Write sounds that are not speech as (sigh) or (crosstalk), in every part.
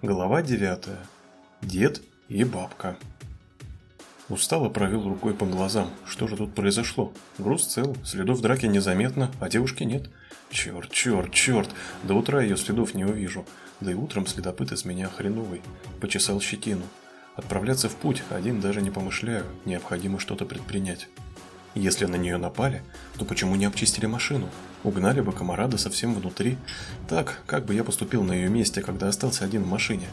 Глава 9. Дед и бабка. Устало провел рукой по глазам. Что же тут произошло? Груз цел, следов драки незаметно, а девушки нет. Черт, черт, черт, до утра ее следов не увижу. Да и утром следопыт из меня хреновый. Почесал щетину. Отправляться в путь один даже не помышляю, необходимо что-то предпринять. Если на нее напали, то почему не обчистили машину? Угнали бы комарада совсем внутри. Так, как бы я поступил на ее месте, когда остался один в машине?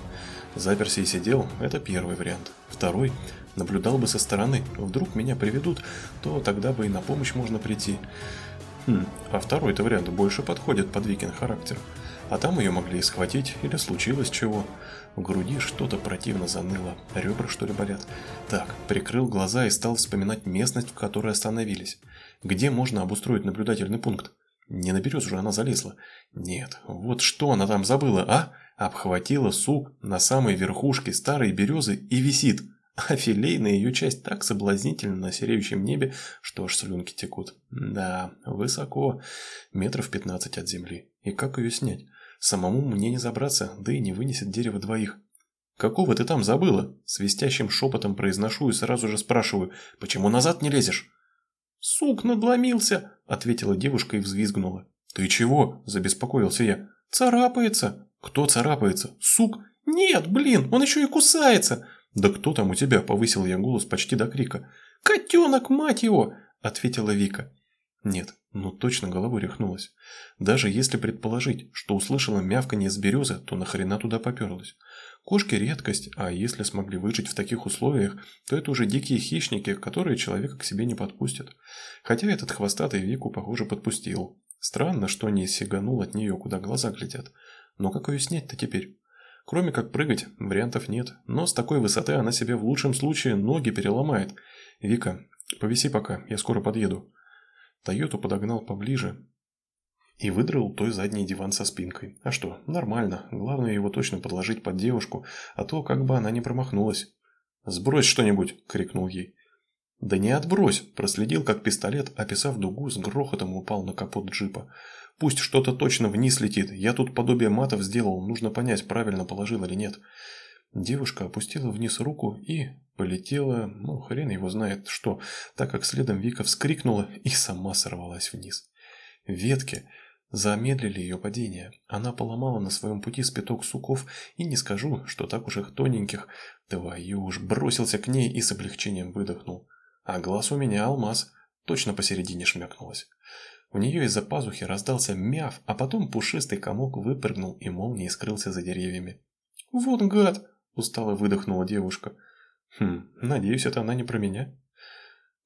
Заперся и сидел – это первый вариант. Второй – наблюдал бы со стороны. Вдруг меня приведут, то тогда бы и на помощь можно прийти. Хм, а второй-то вариант больше подходит под Викин характер. А там ее могли и схватить, или случилось чего. В груди что-то противно заныло, ребра что ли болят. Так, прикрыл глаза и стал вспоминать местность, в которой остановились. Где можно обустроить наблюдательный пункт? Не на березу она залезла. Нет, вот что она там забыла, а? Обхватила сук на самой верхушке старой березы и висит. А филейная ее часть так соблазнительна на сереющем небе, что аж слюнки текут. Да, высоко, метров пятнадцать от земли. И как ее снять? Самому мне не забраться, да и не вынесет дерево двоих. «Какого ты там забыла?» Свистящим шепотом произношу и сразу же спрашиваю, «Почему назад не лезешь?» «Сук надломился!» – ответила девушка и взвизгнула. «Ты чего?» – забеспокоился я. «Царапается!» «Кто царапается? Сук?» «Нет, блин, он еще и кусается!» «Да кто там у тебя?» – повысил я голос почти до крика. «Котенок, мать его!» – ответила Вика. Нет, ну точно головой рехнулась. Даже если предположить, что услышала мявканье с березы, то нахрена туда поперлась? Кошки редкость, а если смогли выжить в таких условиях, то это уже дикие хищники, которые человека к себе не подпустят. Хотя этот хвостатый Вику, похоже, подпустил. Странно, что не сиганул от нее, куда глаза глядят. Но как ее снять-то теперь? Кроме как прыгать, вариантов нет. Но с такой высоты она себе в лучшем случае ноги переломает. Вика, повиси пока, я скоро подъеду. Тойоту подогнал поближе и выдрал той задний диван со спинкой. А что, нормально, главное его точно подложить под девушку, а то как бы она не промахнулась. «Сбрось что-нибудь!» – крикнул ей. «Да не отбрось!» – проследил, как пистолет, описав дугу, с грохотом упал на капот джипа. «Пусть что-то точно вниз летит, я тут подобие матов сделал, нужно понять, правильно положил или нет». Девушка опустила вниз руку и полетела, ну хрен его знает что, так как следом Вика вскрикнула и сама сорвалась вниз. Ветки замедлили ее падение. Она поломала на своем пути спиток суков, и не скажу, что так уж их тоненьких. Твою уж бросился к ней и с облегчением выдохнул. А глаз у меня алмаз, точно посередине шмякнулась. У нее из-за пазухи раздался мяв, а потом пушистый комок выпрыгнул и молнией скрылся за деревьями. «Вот гад!» Устало выдохнула девушка. Хм, надеюсь, это она не про меня.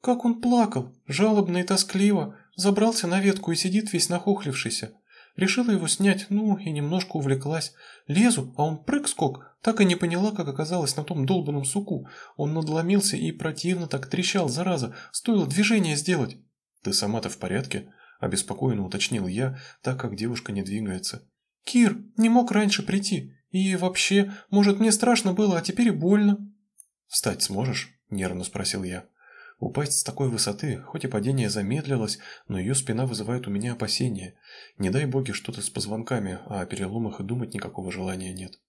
Как он плакал, жалобно и тоскливо, забрался на ветку и сидит весь нахохлившийся. Решила его снять, ну и немножко увлеклась. Лезу, а он прыг-скок, так и не поняла, как оказалось на том долбанном суку. Он надломился и противно так трещал, зараза, стоило движение сделать. «Ты сама-то в порядке?» – обеспокоенно уточнил я, так как девушка не двигается. «Кир, не мог раньше прийти. И вообще, может, мне страшно было, а теперь и больно». «Встать сможешь?» – нервно спросил я. Упасть с такой высоты, хоть и падение замедлилось, но ее спина вызывает у меня опасения. Не дай боги что-то с позвонками, а о переломах и думать никакого желания нет.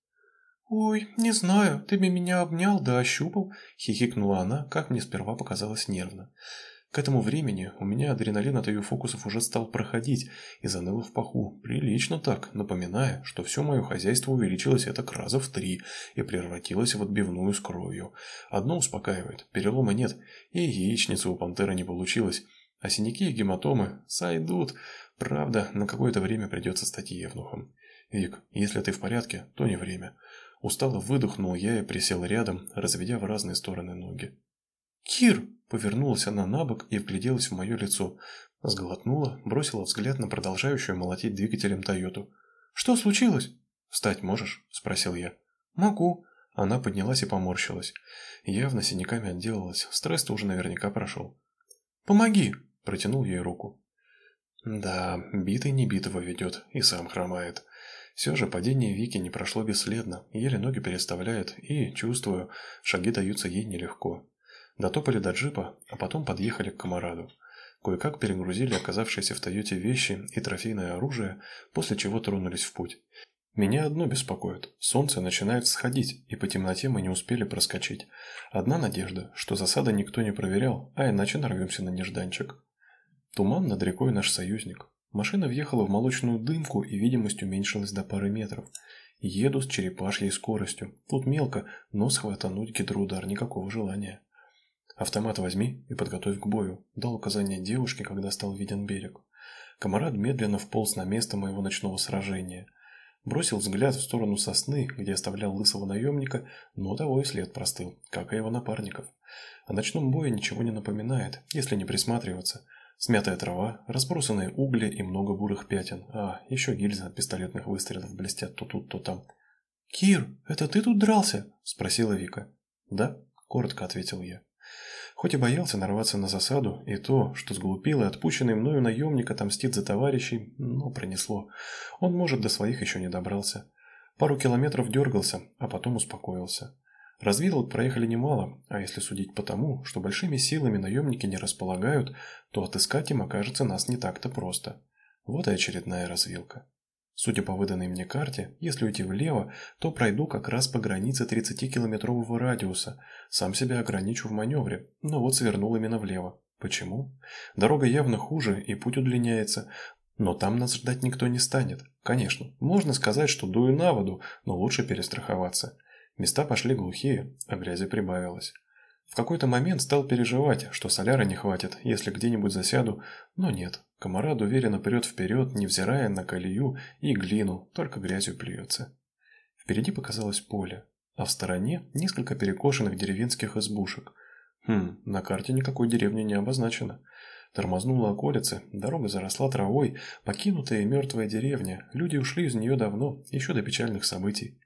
«Ой, не знаю, ты бы меня обнял да ощупал», – хихикнула она, как мне сперва показалось нервно. К этому времени у меня адреналин от ее фокусов уже стал проходить и заныло в паху, прилично так, напоминая, что все мое хозяйство увеличилось это к раза в три и превратилось в отбивную с кровью. Одно успокаивает, перелома нет, и яичницы у пантеры не получилось, а синяки и гематомы сойдут. Правда, на какое-то время придется стать евнухом. Вик, если ты в порядке, то не время. Устало выдохнул я и присел рядом, разведя в разные стороны ноги. «Кир!» Повернулась она на бок и вгляделась в мое лицо. Сглотнула, бросила взгляд на продолжающую молотить двигателем Тойоту. «Что случилось?» «Встать можешь?» – спросил я. «Могу». Она поднялась и поморщилась. Явно синяками отделалась, стресс-то уже наверняка прошел. «Помоги!» – протянул ей руку. Да, битый не битого ведет и сам хромает. Все же падение Вики не прошло бесследно, еле ноги переставляет, и, чувствую, шаги даются ей нелегко. Дотопали до джипа, а потом подъехали к комараду. Кое-как перегрузили оказавшиеся в Тойоте вещи и трофейное оружие, после чего тронулись в путь. Меня одно беспокоит. Солнце начинает всходить, и по темноте мы не успели проскочить. Одна надежда, что засада никто не проверял, а иначе нарвемся на нежданчик. Туман над рекой наш союзник. Машина въехала в молочную дымку, и видимость уменьшилась до пары метров. Еду с черепашьей скоростью. Тут мелко, но схватануть гидроудар никакого желания. «Автомат возьми и подготовь к бою», – дал указание девушке, когда стал виден берег. Комарат медленно вполз на место моего ночного сражения – Бросил взгляд в сторону сосны, где оставлял лысого наемника, но того и след простыл, как и его напарников. О ночном бое ничего не напоминает, если не присматриваться. Смятая трава, разбросанные угли и много бурых пятен. А, еще гильзы от пистолетных выстрелов блестят то тут, то там. «Кир, это ты тут дрался?» – спросила Вика. «Да», – коротко ответил я. Хоть и боялся нарваться на засаду, и то, что сглупил и отпущенный мною наемник отомстит за товарищей, но пронесло. Он, может, до своих еще не добрался. Пару километров дергался, а потом успокоился. Развилок проехали немало, а если судить по тому, что большими силами наемники не располагают, то отыскать им окажется нас не так-то просто. Вот и очередная развилка. Судя по выданной мне карте, если уйти влево, то пройду как раз по границе 30-километрового радиуса. Сам себя ограничу в маневре, но вот свернул именно влево. Почему? Дорога явно хуже, и путь удлиняется. Но там нас ждать никто не станет. Конечно, можно сказать, что дую на воду, но лучше перестраховаться. Места пошли глухие, а грязи прибавилось. В какой-то момент стал переживать, что соляра не хватит, если где-нибудь засяду, но нет. Комарад уверенно прет вперед, невзирая на колею и глину, только грязью плюется. Впереди показалось поле, а в стороне несколько перекошенных деревенских избушек. Хм, на карте никакой деревни не обозначено. Тормознула околица, дорога заросла травой, покинутая и мертвая деревня, люди ушли из нее давно, еще до печальных событий.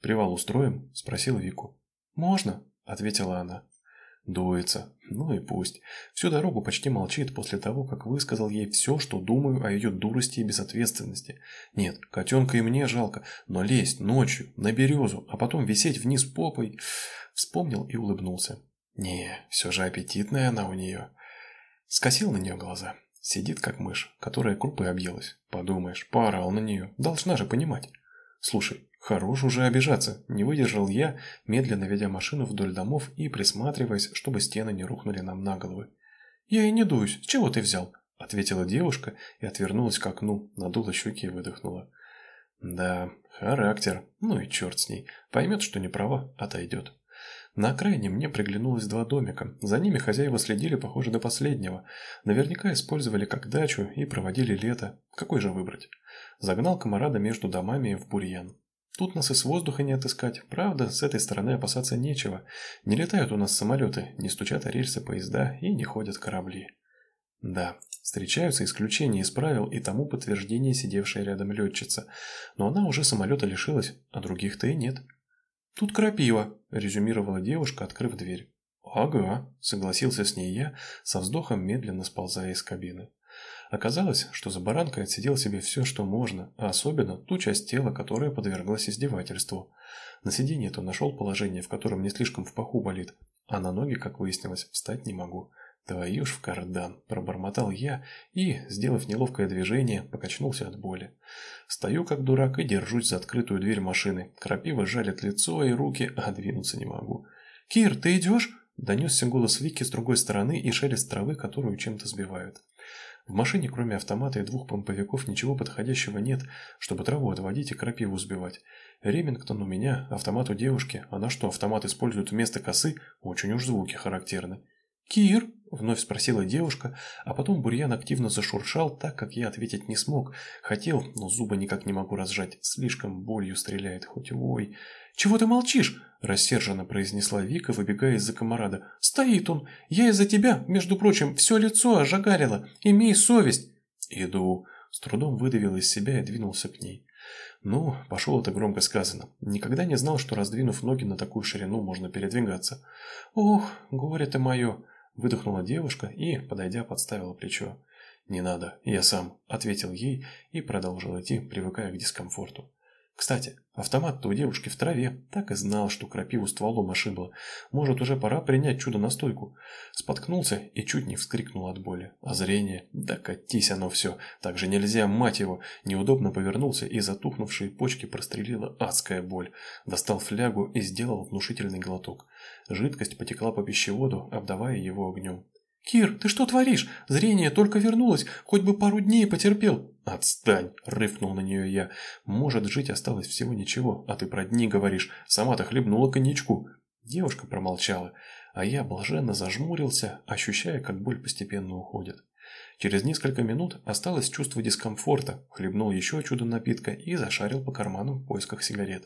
«Привал устроим?» – спросил Вику. «Можно», – ответила она. Дуется. Ну и пусть. Всю дорогу почти молчит после того, как высказал ей все, что думаю о ее дурости и безответственности. Нет, котенка и мне жалко, но лезть ночью на березу, а потом висеть вниз попой... Вспомнил и улыбнулся. Не, все же аппетитная она у нее. Скосил на нее глаза. Сидит как мышь, которая крупы объелась. Подумаешь, поорал на нее. Должна же понимать. Слушай, Хорош уже обижаться, не выдержал я, медленно ведя машину вдоль домов и присматриваясь, чтобы стены не рухнули нам на головы. «Я и не дуюсь, с чего ты взял?» – ответила девушка и отвернулась к окну, надула щеки и выдохнула. «Да, характер, ну и черт с ней, поймет, что не права, отойдет». На окраине мне приглянулось два домика. За ними хозяева следили, похоже, до последнего. Наверняка использовали как дачу и проводили лето. Какой же выбрать? Загнал комарада между домами в бурьян. Тут нас и с воздуха не отыскать. Правда, с этой стороны опасаться нечего. Не летают у нас самолеты, не стучат о рельсы поезда и не ходят корабли. Да, встречаются исключения из правил и тому подтверждение сидевшая рядом летчица. Но она уже самолета лишилась, а других-то и нет. «Тут крапива», – резюмировала девушка, открыв дверь. «Ага», – согласился с ней я, со вздохом медленно сползая из кабины. Оказалось, что за баранкой отсидел себе все, что можно, а особенно ту часть тела, которая подверглась издевательству. На сиденье-то нашел положение, в котором не слишком в паху болит, а на ноги, как выяснилось, встать не могу. «Твою ж в кардан!» – пробормотал я и, сделав неловкое движение, покачнулся от боли. Стою как дурак и держусь за открытую дверь машины. Крапива жалит лицо и руки, а двинуться не могу. «Кир, ты идешь?» – донесся голос Вики с другой стороны и шелест травы, которую чем-то сбивают. В машине, кроме автомата и двух помповиков, ничего подходящего нет, чтобы траву отводить и крапиву сбивать. Ремингтон у меня, автомат у девушки, а на что автомат используют вместо косы, очень уж звуки характерны. «Кир?» – вновь спросила девушка, а потом бурьян активно зашуршал, так как я ответить не смог. Хотел, но зубы никак не могу разжать, слишком болью стреляет, хоть ой. «Чего ты молчишь?» – рассерженно произнесла Вика, выбегая из-за комарада. «Стоит он! Я из-за тебя, между прочим, все лицо ожагарила! Имей совесть!» «Иду!» – с трудом выдавил из себя и двинулся к ней. Ну, пошел это громко сказано. Никогда не знал, что раздвинув ноги на такую ширину, можно передвигаться. «Ох, горе ты мое!» – выдохнула девушка и, подойдя, подставила плечо. «Не надо, я сам», – ответил ей и продолжил идти, привыкая к дискомфорту. Кстати, Автомат-то у девушки в траве. Так и знал, что крапиву стволом ошибла. Может, уже пора принять чудо-настойку. Споткнулся и чуть не вскрикнул от боли. А зрение? Да катись оно все. Так же нельзя, мать его. Неудобно повернулся, и затухнувшие почки прострелила адская боль. Достал флягу и сделал внушительный глоток. Жидкость потекла по пищеводу, обдавая его огнем. «Кир, ты что творишь? Зрение только вернулось, хоть бы пару дней потерпел». «Отстань!» – рыкнул на нее я. «Может, жить осталось всего ничего, а ты про дни говоришь. Сама-то хлебнула коньячку». Девушка промолчала, а я блаженно зажмурился, ощущая, как боль постепенно уходит. Через несколько минут осталось чувство дискомфорта, хлебнул еще чудо напитка и зашарил по карманам в поисках сигарет.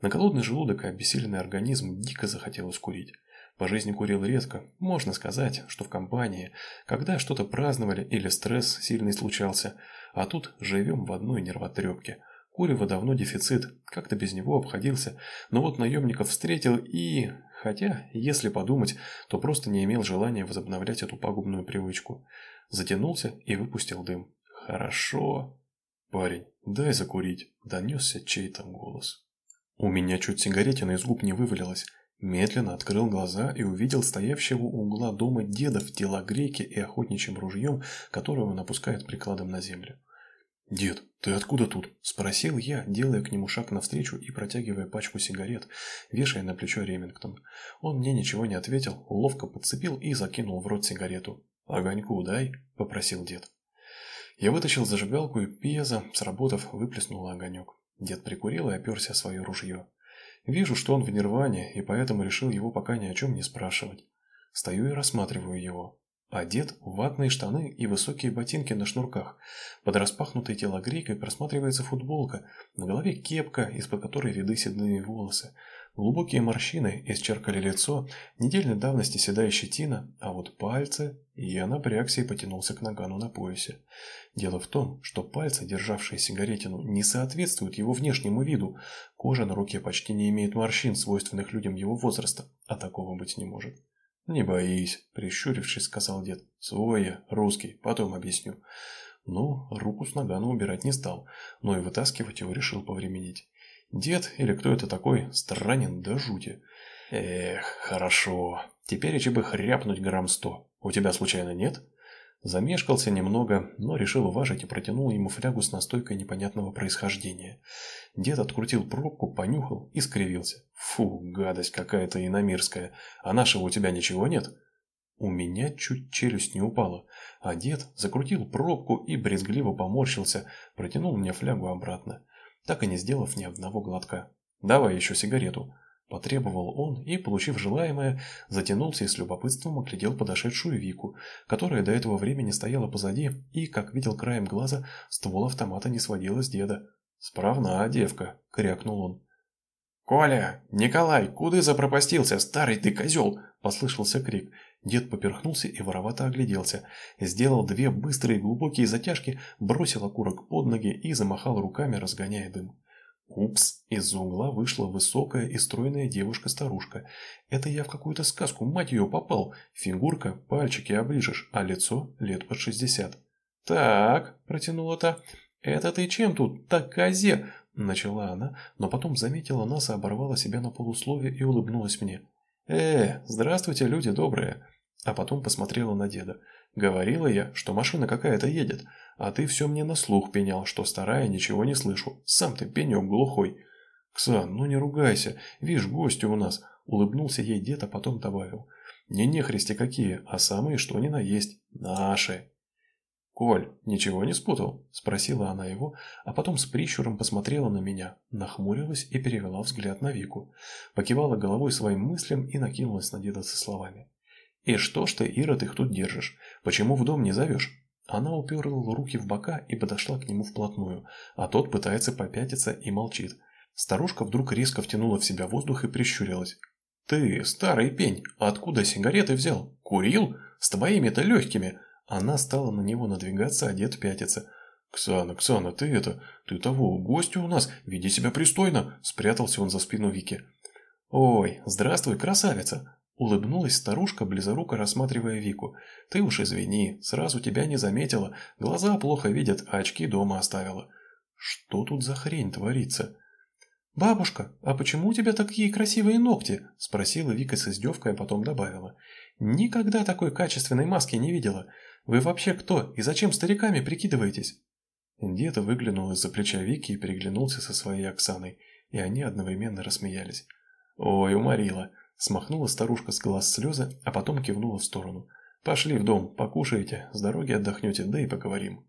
На голодный желудок и обессиленный организм дико захотелось курить. По жизни курил редко, можно сказать, что в компании, когда что-то праздновали или стресс сильный случался, а тут живем в одной нервотрепке. Курева давно дефицит, как-то без него обходился, но вот наемников встретил и... Хотя, если подумать, то просто не имел желания возобновлять эту пагубную привычку. Затянулся и выпустил дым. «Хорошо». «Парень, дай закурить», — донесся чей-то голос. У меня чуть сигаретина из губ не вывалилась. Медленно открыл глаза и увидел стоявшего у угла дома деда в телогрейке и охотничьим ружьем, которое он опускает прикладом на землю. «Дед, ты откуда тут?» – спросил я, делая к нему шаг навстречу и протягивая пачку сигарет, вешая на плечо Ремингтон. Он мне ничего не ответил, ловко подцепил и закинул в рот сигарету. «Огоньку дай», – попросил дед. Я вытащил зажигалку и пьеза, сработав, выплеснул огонек. Дед прикурил и оперся о свое ружье. Вижу, что он в нирване, и поэтому решил его пока ни о чем не спрашивать. Стою и рассматриваю его. Одет в ватные штаны и высокие ботинки на шнурках. Под распахнутой телогрейкой просматривается футболка, на голове кепка, из-под которой ряды седные волосы. Глубокие морщины исчеркали лицо, недельной давности седая щетина, а вот пальцы... Я напрягся и потянулся к нагану на поясе. Дело в том, что пальцы, державшие сигаретину, не соответствуют его внешнему виду. Кожа на руке почти не имеет морщин, свойственных людям его возраста, а такого быть не может. «Не боись», – прищурившись, сказал дед. «Свой я, русский, потом объясню». Ну, руку с нагана убирать не стал, но и вытаскивать его решил повременить. Дед, или кто это такой, странен до жути. Эх, хорошо. Теперь еще бы хряпнуть грамм сто. У тебя случайно нет? Замешкался немного, но решил уважить и протянул ему флягу с настойкой непонятного происхождения. Дед открутил пробку, понюхал и скривился. Фу, гадость какая-то иномирская. А нашего у тебя ничего нет? У меня чуть челюсть не упала, а дед закрутил пробку и брезгливо поморщился, протянул мне флягу обратно так и не сделав ни одного глотка. «Давай еще сигарету», – потребовал он и, получив желаемое, затянулся и с любопытством оглядел подошедшую Вику, которая до этого времени стояла позади и, как видел краем глаза, ствол автомата не сводила с деда. «Справна, девка», – крякнул он. «Коля! Николай! Куда запропастился, старый ты козел?» – послышался крик. Дед поперхнулся и воровато огляделся. Сделал две быстрые глубокие затяжки, бросил окурок под ноги и замахал руками, разгоняя дым. Упс, из-за угла вышла высокая и стройная девушка-старушка. Это я в какую-то сказку, мать ее, попал. Фигурка, пальчики оближешь, а лицо лет под шестьдесят. «Так», – протянула та, – «это ты чем тут, так козе?» – начала она, но потом заметила нас и оборвала себя на полусловие и улыбнулась мне. «Э, здравствуйте, люди добрые!» А потом посмотрела на деда. «Говорила я, что машина какая-то едет, а ты все мне на слух пенял, что старая, ничего не слышу. Сам ты пенек глухой». «Ксан, ну не ругайся, видишь, гости у нас», — улыбнулся ей дед, а потом добавил. «Не нехристи какие, а самые что ни на есть, наши». «Коль, ничего не спутал?» – спросила она его, а потом с прищуром посмотрела на меня, нахмурилась и перевела взгляд на Вику. Покивала головой своим мыслям и накинулась на деда со словами. «И что ж ты, ты их тут держишь? Почему в дом не зовешь?» Она уперла руки в бока и подошла к нему вплотную, а тот пытается попятиться и молчит. Старушка вдруг резко втянула в себя воздух и прищурилась. «Ты, старый пень, откуда сигареты взял? Курил? С твоими-то легкими!» Она стала на него надвигаться, а дед пятится. «Ксана, Ксана, ты это... Ты того, гостю у нас, веди себя пристойно!» Спрятался он за спину Вики. «Ой, здравствуй, красавица!» Улыбнулась старушка, близоруко рассматривая Вику. «Ты уж извини, сразу тебя не заметила. Глаза плохо видят, а очки дома оставила». «Что тут за хрень творится?» «Бабушка, а почему у тебя такие красивые ногти?» – спросила Вика с издевкой, а потом добавила. «Никогда такой качественной маски не видела. Вы вообще кто и зачем стариками прикидываетесь?» Дед выглянул из-за плеча Вики и переглянулся со своей Оксаной, и они одновременно рассмеялись. «Ой, уморила!» – смахнула старушка с глаз слезы, а потом кивнула в сторону. «Пошли в дом, покушаете, с дороги отдохнете, да и поговорим».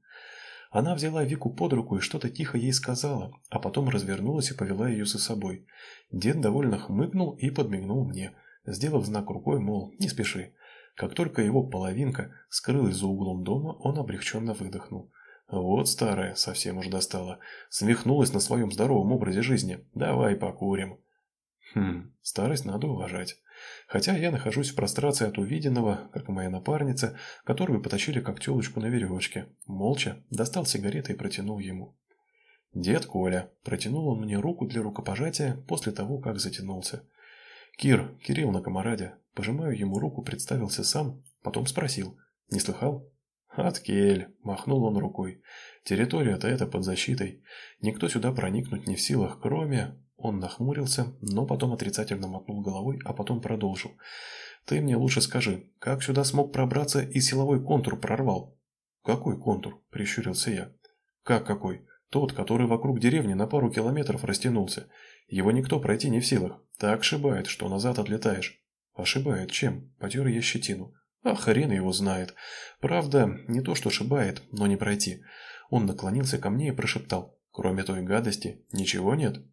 Она взяла Вику под руку и что-то тихо ей сказала, а потом развернулась и повела ее за собой. Дед довольно хмыкнул и подмигнул мне, сделав знак рукой, мол, не спеши. Как только его половинка скрылась за углом дома, он облегченно выдохнул. Вот старая, совсем уж достала. Смехнулась на своем здоровом образе жизни. Давай покурим. Хм, старость надо уважать. Хотя я нахожусь в прострации от увиденного, как и моя напарница, которую потащили как телочку на веревочке. Молча достал сигареты и протянул ему. «Дед Коля», протянул он мне руку для рукопожатия после того, как затянулся. «Кир, Кирилл на комараде». Пожимаю ему руку, представился сам, потом спросил. «Не слыхал?» «Откель», – махнул он рукой. «Территория-то эта под защитой. Никто сюда проникнуть не в силах, кроме...» Он нахмурился, но потом отрицательно мотнул головой, а потом продолжил. «Ты мне лучше скажи, как сюда смог пробраться и силовой контур прорвал?» «Какой контур?» – прищурился я. «Как какой? Тот, который вокруг деревни на пару километров растянулся. Его никто пройти не в силах. Так ошибает, что назад отлетаешь». «Ошибает чем?» – потер я щетину. «А хрен его знает. Правда, не то что ошибает, но не пройти». Он наклонился ко мне и прошептал. «Кроме той гадости, ничего нет?»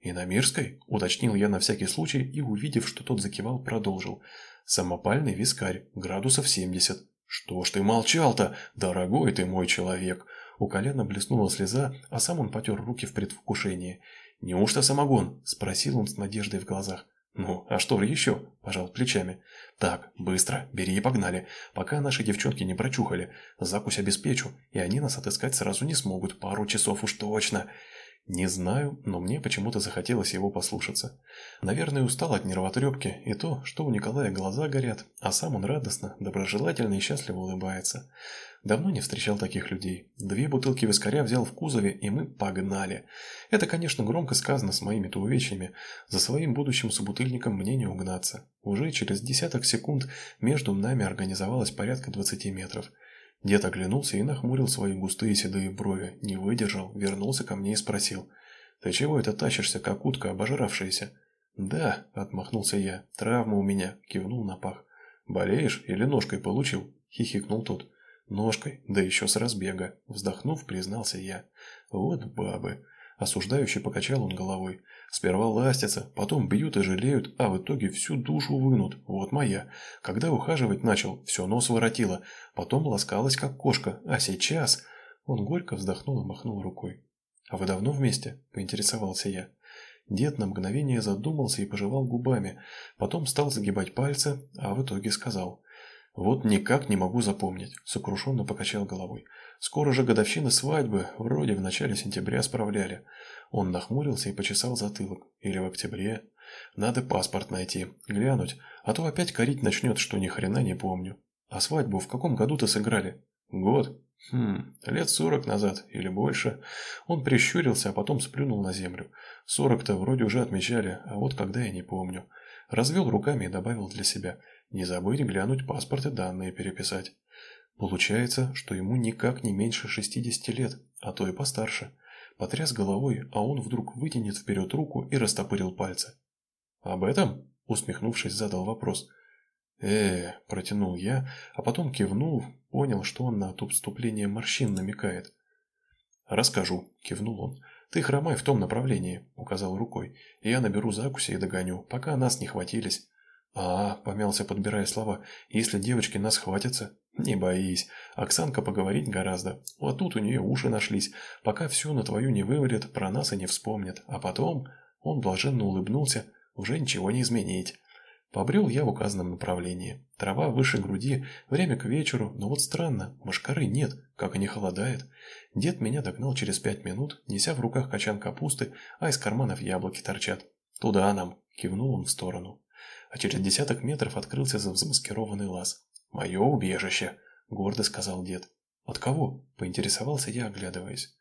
«И на Мирской?» – уточнил я на всякий случай и, увидев, что тот закивал, продолжил. «Самопальный вискарь, градусов 70». «Что ж ты молчал-то, дорогой ты мой человек?» У Коляна блеснула слеза, а сам он потер руки в предвкушении. «Неужто самогон?» – спросил он с надеждой в глазах. «Ну, а что же еще?» – пожал плечами. «Так, быстро, бери и погнали, пока наши девчонки не прочухали. Закусь обеспечу, и они нас отыскать сразу не смогут, пару часов уж точно. Не знаю, но мне почему-то захотелось его послушаться. Наверное, устал от нервотрепки и то, что у Николая глаза горят, а сам он радостно, доброжелательно и счастливо улыбается. Давно не встречал таких людей. Две бутылки вискаря взял в кузове, и мы погнали. Это, конечно, громко сказано с моими-то увечьями. За своим будущим собутыльником мне не угнаться. Уже через десяток секунд между нами организовалось порядка 20 метров. Дед оглянулся и нахмурил свои густые седые брови, не выдержал, вернулся ко мне и спросил. «Ты чего это тащишься, как утка обожравшаяся?» «Да», — отмахнулся я, — «травма у меня», — кивнул на пах. «Болеешь или ножкой получил?» — хихикнул тот. «Ножкой, да еще с разбега», — вздохнув, признался я. «Вот бабы». Осуждающе покачал он головой. Сперва ластятся, потом бьют и жалеют, а в итоге всю душу вынут. Вот моя. Когда ухаживать начал, все нос воротило. Потом ласкалась, как кошка. А сейчас... Он горько вздохнул и махнул рукой. «А вы давно вместе?» – поинтересовался я. Дед на мгновение задумался и пожевал губами. Потом стал загибать пальцы, а в итоге сказал. «Вот никак не могу запомнить», – сокрушенно покачал головой. «Скоро же годовщина свадьбы, вроде в начале сентября справляли». Он нахмурился и почесал затылок. «Или в октябре. Надо паспорт найти, глянуть, а то опять корить начнет, что ни хрена не помню. А свадьбу в каком году-то сыграли?» «Год?» «Хм, лет сорок назад или больше». Он прищурился, а потом сплюнул на землю. «Сорок-то вроде уже отмечали, а вот когда я не помню». Развел руками и добавил для себя – не забыть глянуть паспорт и данные переписать. Получается, что ему никак не меньше 60 лет, а то и постарше. Потряс головой, а он вдруг вытянет вперед руку и растопырил пальцы. «Об этом?» – усмехнувшись, задал вопрос. э протянул я, а потом кивнул, понял, что он на отступление морщин намекает. «Расскажу», – кивнул он. «Ты хромай в том направлении», – указал рукой. «Я наберу закуси и догоню, пока нас не хватились». «А, — помялся, подбирая слова, — если девочки нас хватятся?» «Не боись. Оксанка поговорить гораздо. Вот тут у нее уши нашлись. Пока все на твою не вывалит, про нас и не вспомнит. А потом...» Он блаженно улыбнулся. «Уже ничего не изменить». Побрел я в указанном направлении. Трава выше груди, время к вечеру, но вот странно, машкары нет, как и не холодает. Дед меня догнал через пять минут, неся в руках качан капусты, а из карманов яблоки торчат. «Туда нам!» – кивнул он в сторону а через десяток метров открылся замаскированный лаз. «Мое убежище», — гордо сказал дед. «От кого?» — поинтересовался я, оглядываясь.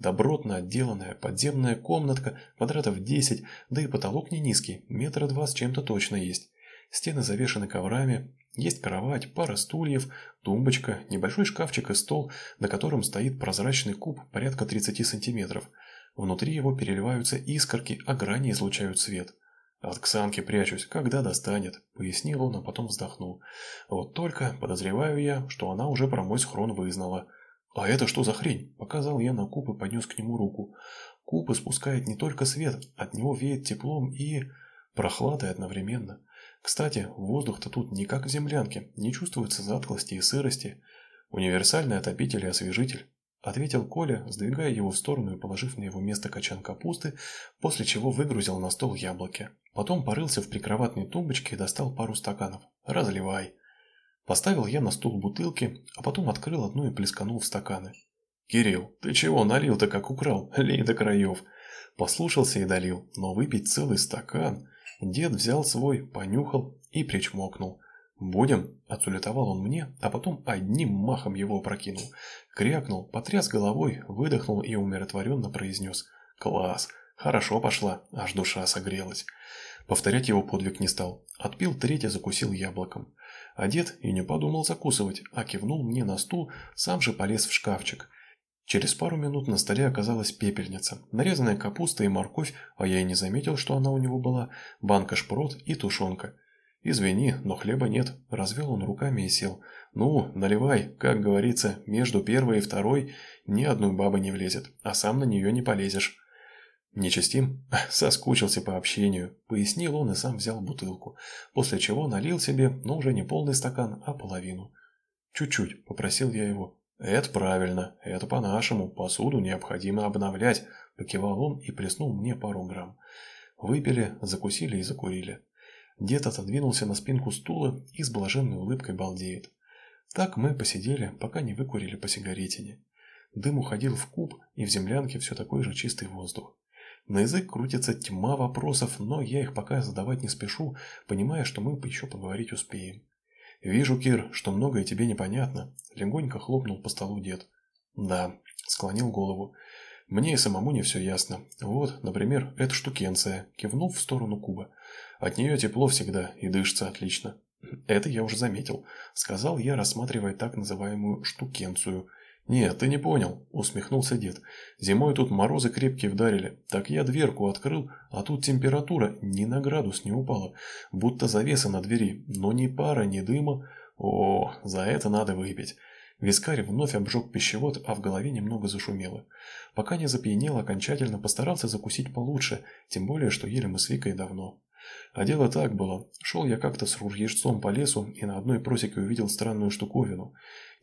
Добротно отделанная подземная комнатка, квадратов 10, да и потолок не низкий, метра два с чем-то точно есть. Стены завешаны коврами, есть кровать, пара стульев, тумбочка, небольшой шкафчик и стол, на котором стоит прозрачный куб порядка 30 сантиметров. Внутри его переливаются искорки, а грани излучают свет. «От Ксанки прячусь, когда достанет», — пояснил он, а потом вздохнул. «Вот только, подозреваю я, что она уже про мой схрон вызнала». «А это что за хрень?» – показал я на куб и поднес к нему руку. Куб испускает не только свет, от него веет теплом и... прохладой одновременно. Кстати, воздух-то тут не как в землянке, не чувствуется затклости и сырости. Универсальный отопитель и освежитель. Ответил Коля, сдвигая его в сторону и положив на его место качан капусты, после чего выгрузил на стол яблоки. Потом порылся в прикроватной тумбочке и достал пару стаканов. «Разливай». Поставил я на стул бутылки, а потом открыл одну и плесканул в стаканы. «Кирилл, ты чего налил-то как украл? Лей до краев!» Послушался и долил, но выпить целый стакан... Дед взял свой, понюхал и причмокнул. «Будем?» – отсулетовал он мне, а потом одним махом его опрокинул. Крякнул, потряс головой, выдохнул и умиротворенно произнес. «Класс! Хорошо пошла, аж душа согрелась». Повторять его подвиг не стал. Отпил третье, закусил яблоком. Дед и не подумал закусывать, а кивнул мне на стул, сам же полез в шкафчик. Через пару минут на столе оказалась пепельница, нарезанная капуста и морковь, а я и не заметил, что она у него была, банка шпрот и тушенка. «Извини, но хлеба нет», – развел он руками и сел. «Ну, наливай, как говорится, между первой и второй ни одной бабы не влезет, а сам на нее не полезешь». «Нечастим?» (laughs) «Соскучился по общению», — пояснил он и сам взял бутылку, после чего налил себе, но уже не полный стакан, а половину. «Чуть-чуть», — попросил я его. «Это правильно, это по-нашему, посуду необходимо обновлять», — покивал он и плеснул мне пару грамм. Выпили, закусили и закурили. Дед отодвинулся на спинку стула и с блаженной улыбкой балдеет. Так мы посидели, пока не выкурили по сигаретине. Дым уходил в куб, и в землянке все такой же чистый воздух. На язык крутится тьма вопросов, но я их пока задавать не спешу, понимая, что мы еще поговорить успеем. «Вижу, Кир, что многое тебе непонятно», — легонько хлопнул по столу дед. «Да», — склонил голову. «Мне и самому не все ясно. Вот, например, эта штукенция», — кивнул в сторону куба. «От нее тепло всегда и дышится отлично». «Это я уже заметил», — сказал я, рассматривая так называемую штукенцию — «Нет, ты не понял», — усмехнулся дед. «Зимой тут морозы крепкие вдарили. Так я дверку открыл, а тут температура ни на градус не упала. Будто завеса на двери, но ни пара, ни дыма. О, за это надо выпить». Вискарь вновь обжег пищевод, а в голове немного зашумело. Пока не запьянел окончательно, постарался закусить получше, тем более, что ели мы с Викой давно. А дело так было. Шел я как-то с ружьежцом по лесу и на одной просеке увидел странную штуковину.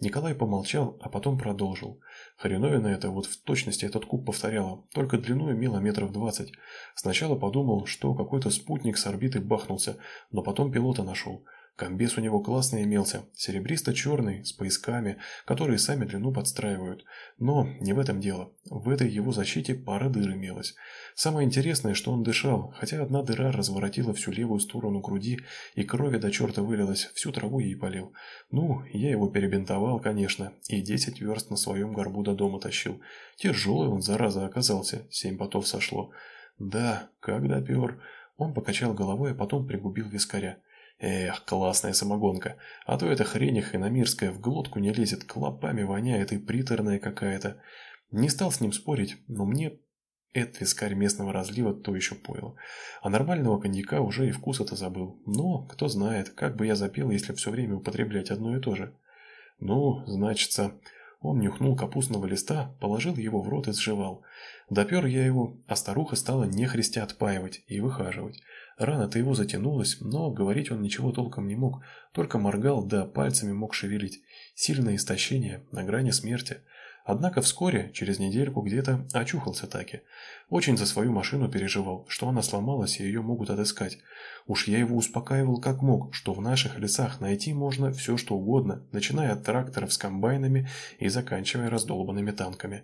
Николай помолчал, а потом продолжил. Хреновина это вот в точности этот куб повторяла, только длину имела метров двадцать. Сначала подумал, что какой-то спутник с орбиты бахнулся, но потом пилота нашел. Комбез у него классный имелся, серебристо-черный, с поясками, которые сами длину подстраивают. Но не в этом дело. В этой его защите пара дыр имелась. Самое интересное, что он дышал, хотя одна дыра разворотила всю левую сторону груди, и крови до черта вылилась, всю траву ей полил. Ну, я его перебинтовал, конечно, и десять верст на своем горбу до дома тащил. Тяжелый он, зараза, оказался, семь потов сошло. Да, как допер. Он покачал головой, а потом пригубил вискаря. Эх, классная самогонка. А то эта хрень хиномирская в глотку не лезет, клопами воняет и приторная какая-то. Не стал с ним спорить, но мне этот вискарь местного разлива то еще пойло. А нормального коньяка уже и вкус это забыл. Но, кто знает, как бы я запил, если все время употреблять одно и то же. Ну, значится... Он нюхнул капустного листа, положил его в рот и сживал. Допер я его, а старуха стала нехристя отпаивать и выхаживать. Рана-то его затянулась, но говорить он ничего толком не мог, только моргал, да пальцами мог шевелить. Сильное истощение, на грани смерти. Однако вскоре, через недельку где-то, очухался Таки. Очень за свою машину переживал, что она сломалась и ее могут отыскать. Уж я его успокаивал как мог, что в наших лесах найти можно все что угодно, начиная от тракторов с комбайнами и заканчивая раздолбанными танками.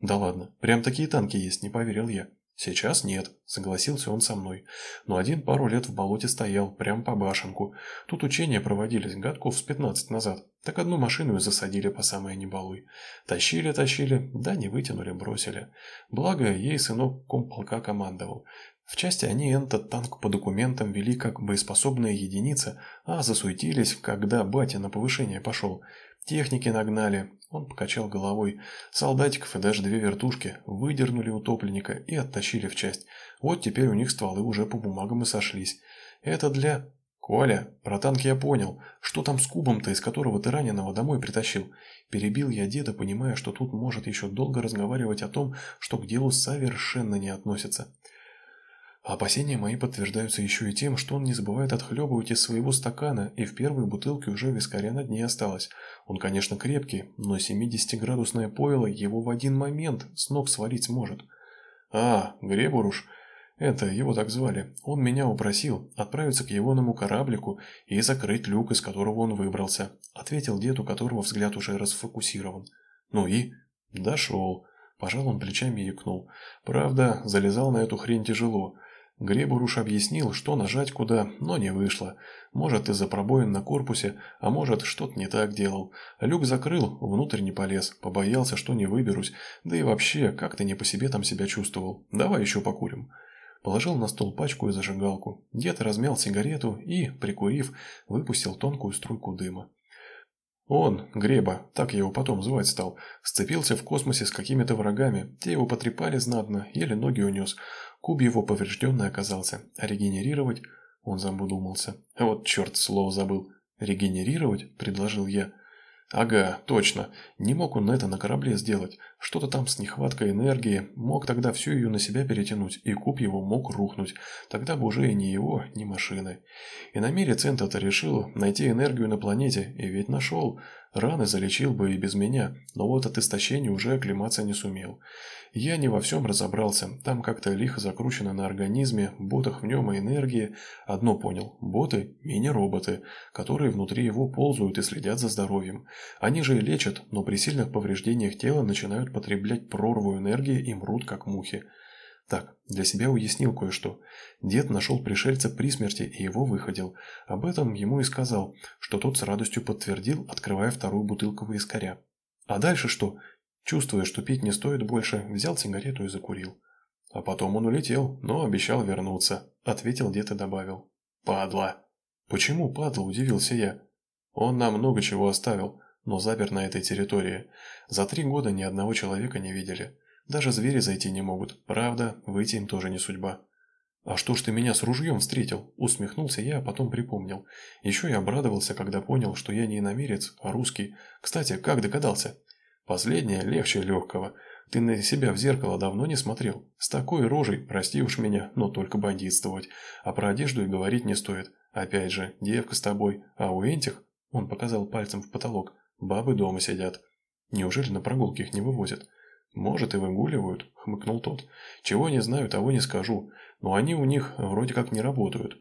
Да ладно, прям такие танки есть, не поверил я. Сейчас нет, согласился он со мной. Но один пару лет в болоте стоял, прям по башенку. Тут учения проводились годков с пятнадцать назад. Так одну машину и засадили по самое небалуй. Тащили, тащили, да не вытянули, бросили. Благо, ей сынок комполка командовал. В части они этот танк по документам вели как боеспособная единица, а засуетились, когда батя на повышение пошел. Техники нагнали, он покачал головой. Солдатиков и даже две вертушки выдернули утопленника и оттащили в часть. Вот теперь у них стволы уже по бумагам и сошлись. Это для... «Коля, про танки я понял. Что там с кубом-то, из которого ты раненого домой притащил?» Перебил я деда, понимая, что тут может еще долго разговаривать о том, что к делу совершенно не относится. Опасения мои подтверждаются еще и тем, что он не забывает отхлебывать из своего стакана, и в первой бутылке уже вискаря на дне осталось. Он, конечно, крепкий, но 70-градусное пойло его в один момент с ног свалить сможет. А, Гребуруш, это его так звали, он меня упросил отправиться к егоному кораблику и закрыть люк, из которого он выбрался, ответил дед, у которого взгляд уже расфокусирован. Ну и? Дошел. Пожал он плечами и икнул. Правда, залезал на эту хрень тяжело. Гребуруш объяснил, что нажать куда, но не вышло. Может, из-за пробоин на корпусе, а может, что-то не так делал. Люк закрыл, внутрь не полез, побоялся, что не выберусь, да и вообще, как-то не по себе там себя чувствовал. Давай еще покурим. Положил на стол пачку и зажигалку. Дед размял сигарету и, прикурив, выпустил тонкую струйку дыма. Он, Греба, так я его потом звать стал, сцепился в космосе с какими-то врагами. Те его потрепали знатно, еле ноги унес. Куб его поврежденный оказался, а регенерировать... Он замудумался. Вот черт, слово забыл. «Регенерировать?» – предложил я. Ага, точно. Не мог он это на корабле сделать. Что-то там с нехваткой энергии. Мог тогда всю ее на себя перетянуть, и куб его мог рухнуть. Тогда бы уже и ни его, ни машины. И на мире Центр-то решил найти энергию на планете, и ведь нашел. Раны залечил бы и без меня, но вот от истощения уже оклематься не сумел. Я не во всем разобрался, там как-то лихо закручено на организме, ботах в нем и энергии. Одно понял, боты – мини-роботы, которые внутри его ползают и следят за здоровьем. Они же и лечат, но при сильных повреждениях тела начинают потреблять прорву энергии и мрут как мухи. Так, для себя уяснил кое-что. Дед нашел пришельца при смерти и его выходил. Об этом ему и сказал, что тот с радостью подтвердил, открывая вторую бутылку вискаря. А дальше что? Чувствуя, что пить не стоит больше, взял сигарету и закурил. А потом он улетел, но обещал вернуться, ответил дед и добавил. Падла. Почему падла, удивился я. Он нам много чего оставил, но запер на этой территории. За три года ни одного человека не видели. Даже звери зайти не могут. Правда, выйти им тоже не судьба. «А что ж ты меня с ружьем встретил?» – усмехнулся я, а потом припомнил. Еще я обрадовался, когда понял, что я не иномерец, а русский. Кстати, как догадался? Последнее легче легкого. Ты на себя в зеркало давно не смотрел. С такой рожей, прости уж меня, но только бандитствовать. А про одежду и говорить не стоит. Опять же, девка с тобой, а у этих, он показал пальцем в потолок, бабы дома сидят. Неужели на прогулки их не вывозят? Может и выгуливают, хмыкнул тот. Чего не знаю, того не скажу. Но они у них вроде как не работают.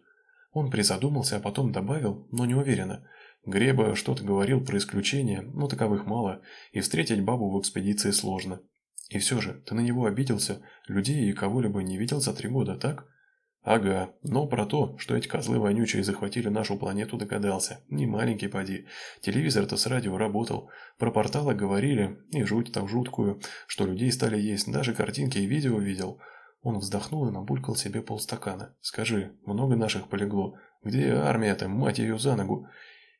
Он призадумался, а потом добавил, но не уверенно. Греба что-то говорил про исключения, но таковых мало, и встретить бабу в экспедиции сложно. И все же, ты на него обиделся, людей и кого-либо не видел за три года, так? Ага, но про то, что эти козлы вонючие захватили нашу планету, догадался. Не маленький поди. Телевизор-то с радио работал. Про порталы говорили, и жуть там жуткую, что людей стали есть, даже картинки и видео видел. Он вздохнул и набулькал себе полстакана. «Скажи, много наших полегло? Где армия-то, мать ее за ногу?»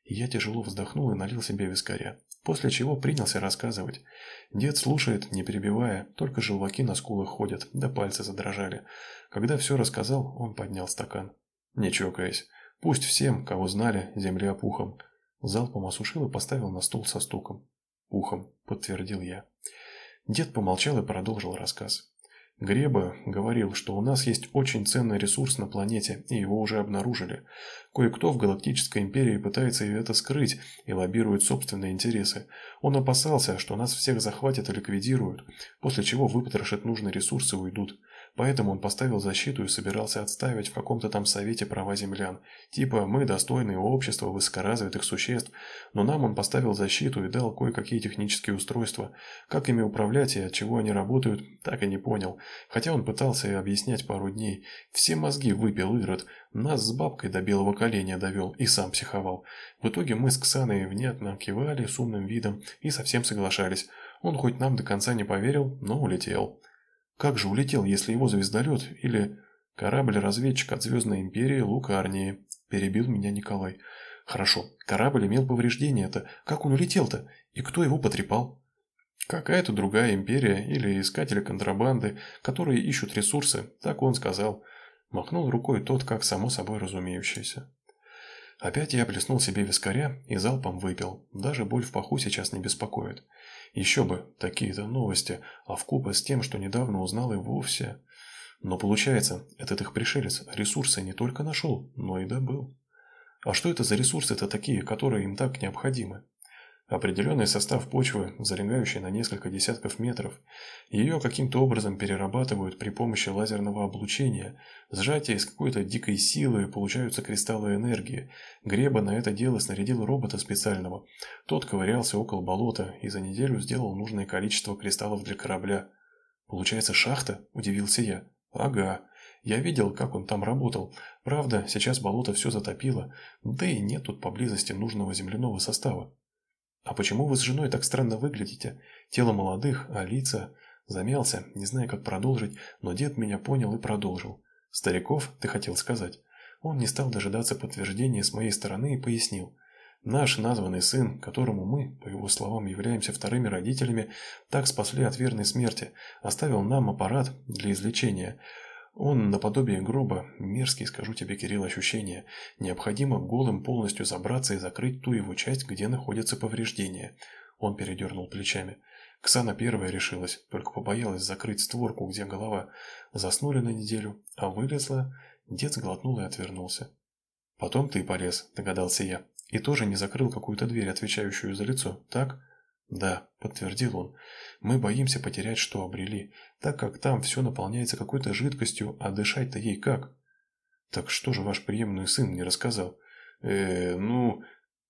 Я тяжело вздохнул и налил себе вискаря, после чего принялся рассказывать. Дед слушает, не перебивая, только желваки на скулах ходят, да пальцы задрожали. Когда все рассказал, он поднял стакан. Не чокаясь. Пусть всем, кого знали, земля пухом. Залпом осушил и поставил на стол со стуком. «Пухом», — подтвердил я. Дед помолчал и продолжил рассказ. Греба говорил, что у нас есть очень ценный ресурс на планете, и его уже обнаружили. Кое-кто в Галактической Империи пытается это скрыть и лоббирует собственные интересы. Он опасался, что нас всех захватят и ликвидируют, после чего выпотрошат нужные ресурсы и уйдут. Поэтому он поставил защиту и собирался отстаивать в каком-то там совете права землян. Типа, мы достойные общества высокоразвитых существ, но нам он поставил защиту и дал кое-какие технические устройства. Как ими управлять и от чего они работают, так и не понял. Хотя он пытался и объяснять пару дней. Все мозги выпил Ирод, нас с бабкой до белого коленя довел и сам психовал. В итоге мы с Ксаной внятно кивали с умным видом и совсем соглашались. Он хоть нам до конца не поверил, но улетел. Как же улетел, если его звездолет или корабль-разведчик от Звездной Империи Лукарнии? Перебил меня Николай. Хорошо, корабль имел повреждения-то. Как он улетел-то? И кто его потрепал? Какая-то другая империя или искатели контрабанды, которые ищут ресурсы, так он сказал. Махнул рукой тот, как само собой разумеющийся. Опять я плеснул себе вискаря и залпом выпил. Даже боль в паху сейчас не беспокоит. Еще бы, такие-то новости, а вкупе с тем, что недавно узнал и вовсе... Но получается, этот их пришелец ресурсы не только нашел, но и добыл. А что это за ресурсы-то такие, которые им так необходимы? Определенный состав почвы, залегающий на несколько десятков метров. Ее каким-то образом перерабатывают при помощи лазерного облучения. Сжатие из какой-то дикой силы получаются кристаллы энергии. Греба на это дело снарядил робота специального. Тот ковырялся около болота и за неделю сделал нужное количество кристаллов для корабля. «Получается шахта?» – удивился я. «Ага. Я видел, как он там работал. Правда, сейчас болото все затопило, да и нет тут поблизости нужного земляного состава. «А почему вы с женой так странно выглядите? Тело молодых, а лица...» Замялся, не зная, как продолжить, но дед меня понял и продолжил. «Стариков, ты хотел сказать?» Он не стал дожидаться подтверждения с моей стороны и пояснил. «Наш названный сын, которому мы, по его словам, являемся вторыми родителями, так спасли от верной смерти, оставил нам аппарат для излечения». Он наподобие гроба, мерзкий, скажу тебе, Кирилл, ощущение. Необходимо голым полностью забраться и закрыть ту его часть, где находятся повреждения. Он передернул плечами. Ксана первая решилась, только побоялась закрыть створку, где голова. Заснули на неделю, а вылезла... Дед сглотнул и отвернулся. «Потом ты полез», — догадался я. «И тоже не закрыл какую-то дверь, отвечающую за лицо, так?» «Да», — подтвердил он, — «мы боимся потерять, что обрели, так как там все наполняется какой-то жидкостью, а дышать-то ей как?» «Так что же ваш приемный сын не рассказал?» «Э, ну...»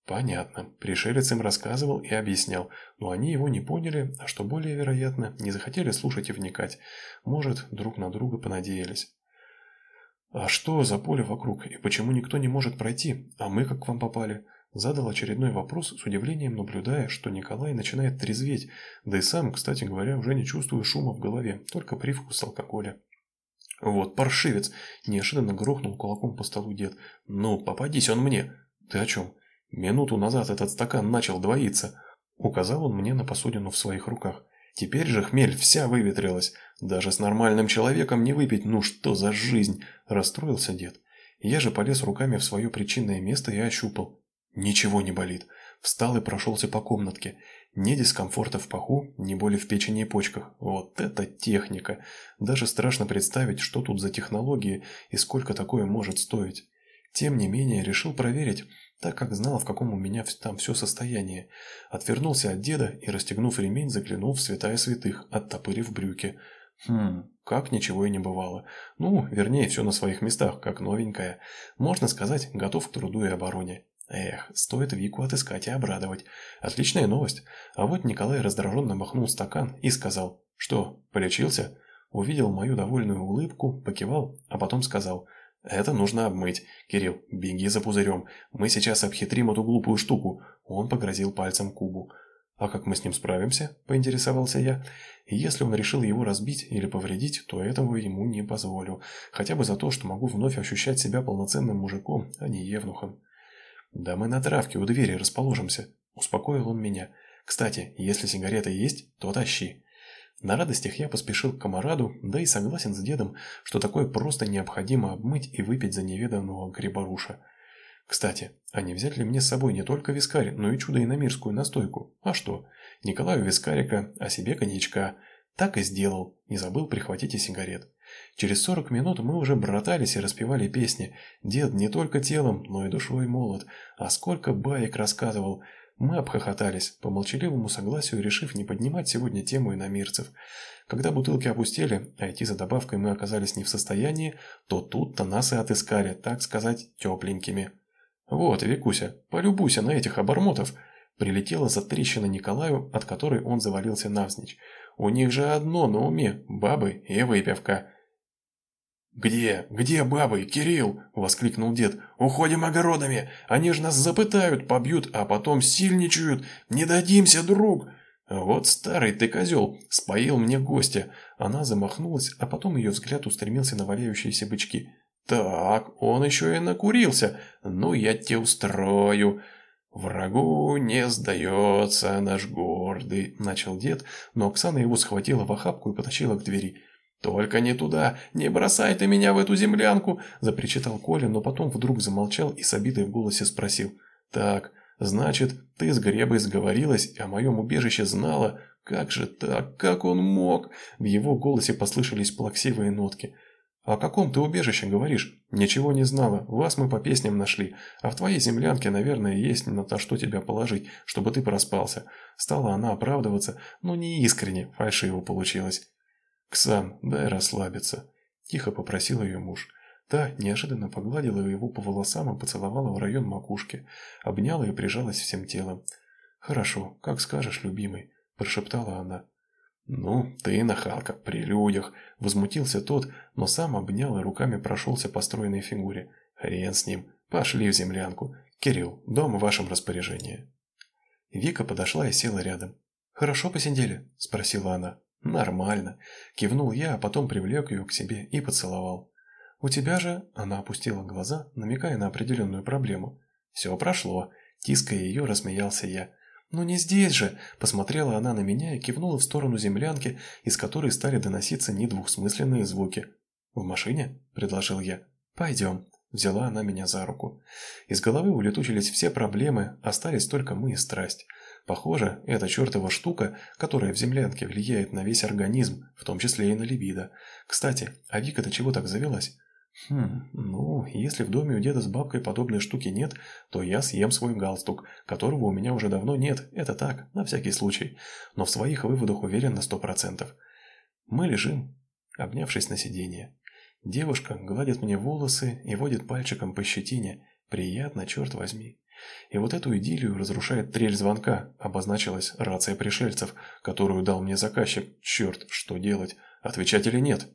«Понятно. Пришелец им рассказывал и объяснял, но они его не поняли, а что более вероятно, не захотели слушать и вникать. Может, друг на друга понадеялись». «А что за поле вокруг, и почему никто не может пройти? А мы как к вам попали?» Задал очередной вопрос, с удивлением наблюдая, что Николай начинает трезветь, да и сам, кстати говоря, уже не чувствую шума в голове, только привкус алкоголя. «Вот паршивец!» – неожиданно грохнул кулаком по столу дед. «Ну, попадись он мне!» «Ты о чем?» «Минуту назад этот стакан начал двоиться!» Указал он мне на посудину в своих руках. «Теперь же хмель вся выветрилась. Даже с нормальным человеком не выпить, ну что за жизнь!» – расстроился дед. Я же полез руками в свое причинное место и ощупал. Ничего не болит. Встал и прошелся по комнатке. Ни дискомфорта в паху, ни боли в печени и почках. Вот это техника! Даже страшно представить, что тут за технологии и сколько такое может стоить. Тем не менее, решил проверить, так как знал, в каком у меня там все состояние. Отвернулся от деда и, расстегнув ремень, заглянул в святая святых, оттопырив брюки. Хм, как ничего и не бывало. Ну, вернее, все на своих местах, как новенькое. Можно сказать, готов к труду и обороне. Эх, стоит Вику отыскать и обрадовать. Отличная новость. А вот Николай раздраженно махнул стакан и сказал, что, полечился? Увидел мою довольную улыбку, покивал, а потом сказал, это нужно обмыть. Кирилл, беги за пузырем, мы сейчас обхитрим эту глупую штуку. Он погрозил пальцем кубу. «А как мы с ним справимся?» – поинтересовался я. «Если он решил его разбить или повредить, то этого ему не позволю. Хотя бы за то, что могу вновь ощущать себя полноценным мужиком, а не евнухом». «Да мы на травке у двери расположимся», – успокоил он меня. «Кстати, если сигарета есть, то тащи». На радостях я поспешил к комараду, да и согласен с дедом, что такое просто необходимо обмыть и выпить за неведанного гриборуша. Кстати, а не взять ли мне с собой не только вискарь, но и чудо-иномирскую настойку? А что? Николаю вискарика, а себе коньячка. Так и сделал, не забыл прихватить и сигарет. Через сорок минут мы уже братались и распевали песни. Дед не только телом, но и душой молод. А сколько баек рассказывал. Мы обхохотались, по молчаливому согласию решив не поднимать сегодня тему иномирцев. Когда бутылки опустели, а идти за добавкой мы оказались не в состоянии, то тут-то нас и отыскали, так сказать, тепленькими. «Вот, Викуся, полюбуйся на этих обормотов!» Прилетела за трещина Николаю, от которой он завалился навзничь. «У них же одно на уме – бабы и выпивка!» «Где? Где бабы, Кирилл?» – воскликнул дед. «Уходим огородами! Они же нас запытают, побьют, а потом сильничают! Не дадимся, друг!» «Вот старый ты козел, споил мне гостя!» Она замахнулась, а потом ее взгляд устремился на валяющиеся бычки. «Так, он еще и накурился! Ну, я тебе устрою!» «Врагу не сдается наш гордый», – начал дед, но Оксана его схватила в охапку и потащила к двери. «Только не туда! Не бросай ты меня в эту землянку!» – запричитал Коля, но потом вдруг замолчал и с обидой в голосе спросил. «Так, значит, ты с Гребой сговорилась и о моем убежище знала? Как же так? Как он мог?» В его голосе послышались плаксивые нотки. «О каком ты убежище говоришь? Ничего не знала. Вас мы по песням нашли. А в твоей землянке, наверное, есть на то, что тебя положить, чтобы ты проспался». Стала она оправдываться, но не искренне, фальшиво получилось. «Ксан, дай расслабиться», – тихо попросил ее муж. Та неожиданно погладила его по волосам и поцеловала в район макушки, обняла и прижалась всем телом. «Хорошо, как скажешь, любимый», – прошептала она. «Ну, ты нахалка, при людях», – возмутился тот, но сам обнял и руками прошелся по стройной фигуре. «Хрен с ним. Пошли в землянку. Кирилл, дом в вашем распоряжении». Вика подошла и села рядом. «Хорошо посидели?» – спросила она. «Нормально», – кивнул я, а потом привлек ее к себе и поцеловал. «У тебя же...» – она опустила глаза, намекая на определенную проблему. «Все прошло», – тиская ее, рассмеялся я. «Ну не здесь же!» – посмотрела она на меня и кивнула в сторону землянки, из которой стали доноситься недвусмысленные звуки. «В машине?» – предложил я. «Пойдем», – взяла она меня за руку. Из головы улетучились все проблемы, остались только мы и страсть. Похоже, эта чертова штука, которая в землянке влияет на весь организм, в том числе и на либидо. Кстати, а Вика-то чего так завелась? Хм, ну, если в доме у деда с бабкой подобной штуки нет, то я съем свой галстук, которого у меня уже давно нет, это так, на всякий случай, но в своих выводах уверен на сто процентов. Мы лежим, обнявшись на сиденье. Девушка гладит мне волосы и водит пальчиком по щетине. Приятно, черт возьми. И вот эту идиллию разрушает трель звонка, обозначилась рация пришельцев, которую дал мне заказчик. Черт, что делать? Отвечать или нет?